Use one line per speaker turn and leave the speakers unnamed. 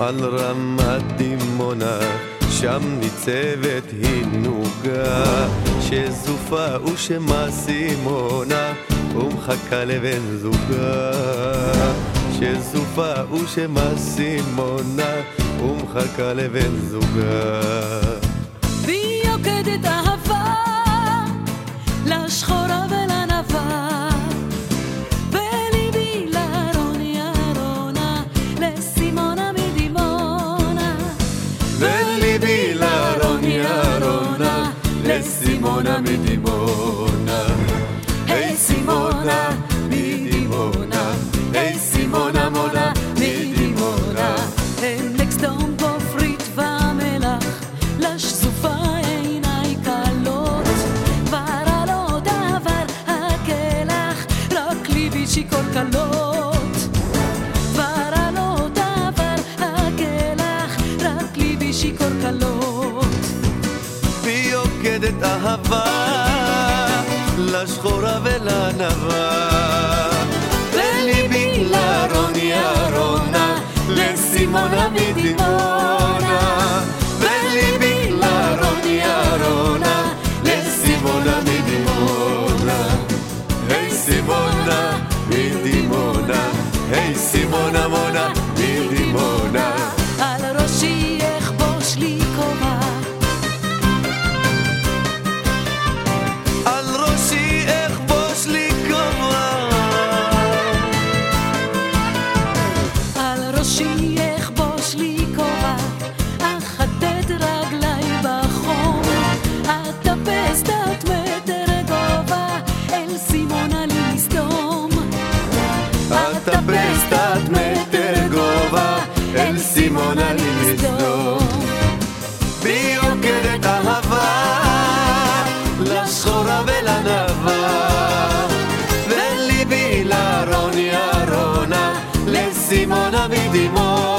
על רמת דימונה, שם ניצבת הנוגה, שזופה ושמה סימונה, ומחכה לבן זוגה. שזופה ושמה סימונה, ומחכה לבן זוגה.
לסימונה מדימונה.
היי סימונה מדימונה, היי סימונה מונה מדימונה.
עמק סדום גופרית ומלח לשזופה עיניי כלות כבר עלות עבר הקלח רק ליבי שיכור כלות
והיא יוקדת אהבה לשחורה ולענווה. וליבי לרוני ארונה, לסימונה מדימונה. וליבי לרוני ארונה, לסימונה מדימונה. היי סימונה מדימונה, היי סימונה
אני אכבוש לי כובע, אחטט רגליי בחום, אטפס דת מטר גובה, אל סימונה לי מסתום.
אטפס דת מטר גובה, אל סימונה לי מסתום. בי אהבה, לשחורה ולנ... lessimo, no vidimo.